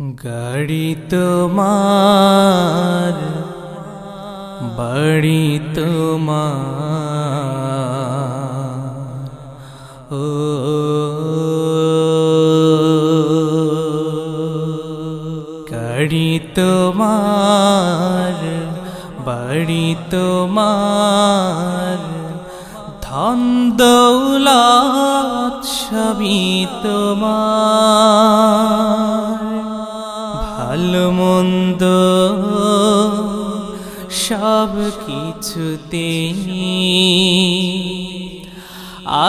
গাড়ি তোমার বাড়ি তোমার। ও গাড়ি তোমার বাড়ি তোমার। ধন দৌলত সবই তোমার। ভালো মন্দ সব কিছুতে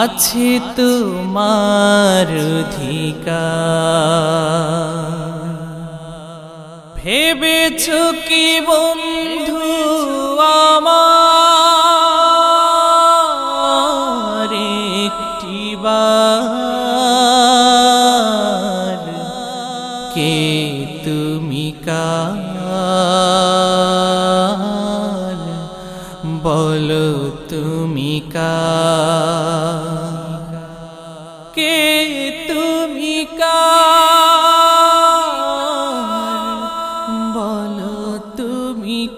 আছে তোমার অধিকার। ভেবেছ কি বন্ধু? কে তুমি বলো তুমি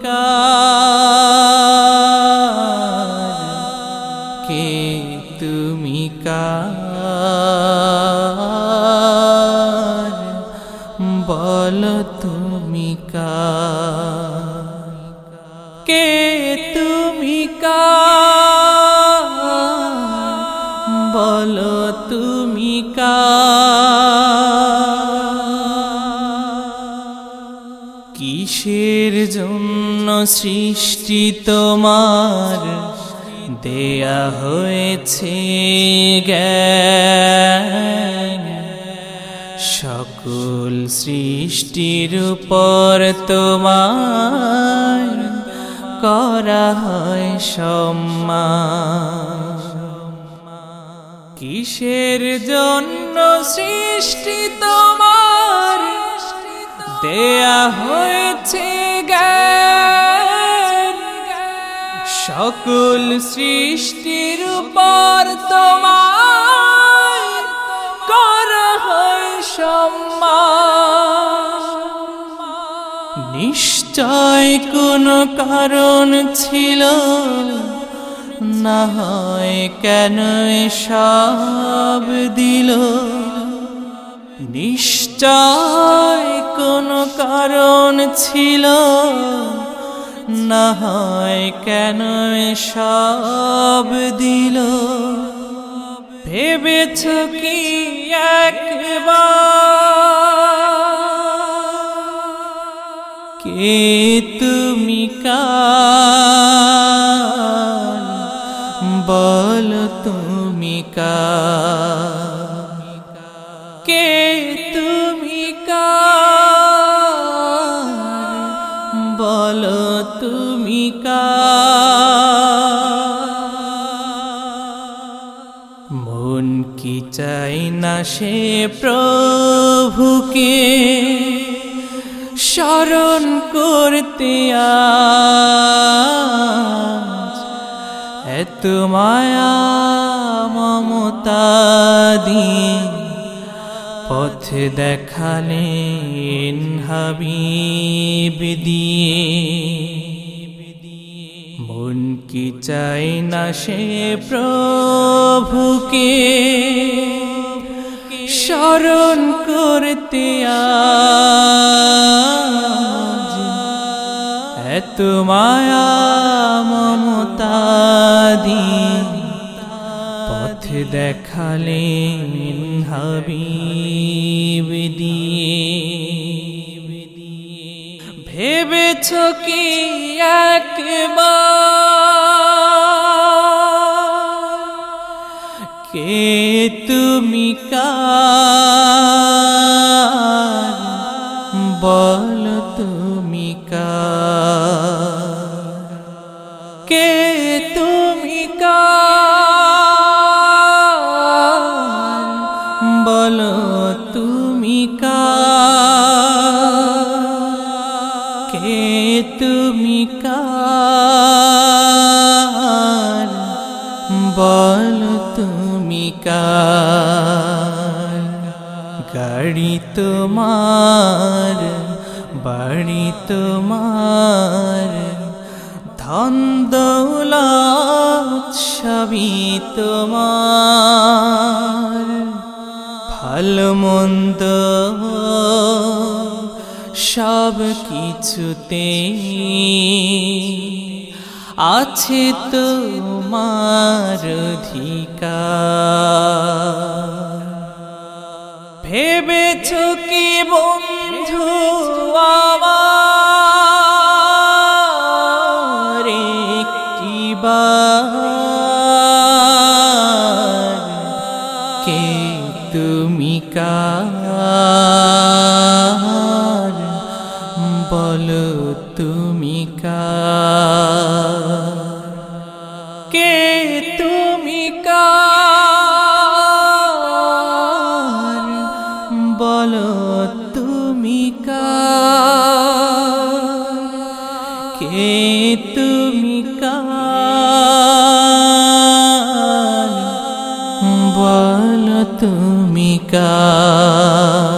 কে তুমি বলো তুমি কে তুমি কার? কিসের জন্য সৃষ্টি তোমার? দেয়া হয়েছে সকল সৃষ্টির উপর তোমার করা হয় সম্মান। কিসের জন্য সৃষ্টি তোমার? দেয়া হয়েছে সকল সৃষ্টির উপর তোমার করা হয় নিশ্চয় কোনো কারণ ছিল না হয় কেন সব দিল? নিশ্চয় কোনো কারণ ছিল না হয় কেন সব দিল? ভেবেছ কি কে তুমি কার? বল তুমি কার? কে তুমি কার? বল তুমি মন কি চাই না সে প্রভুকে? স্মরণ করতে এত মায়া, মমতা দিয়ে পথ দেখালেন হাবিব দিয়ে। মন কি চাই না সে প্রভুকে? স্মরণ করতে এত মায়া মমতা দিয়ে। পথ দেখালে হাবিব দিয়ে। ভেবেছ কি একবার? কে তুমি কার গাড়ি তোমার, বাড়ি তোমার। ধন দৌলত সবই তোমার। ভালো মন্দ সব কিছুতে আছে তোমার অধিকার। ভেবেছ কি বন্ধু আমার একটি কে তুমি কার? বলো তুমি কার? কে তুমি কাল তুমি কার?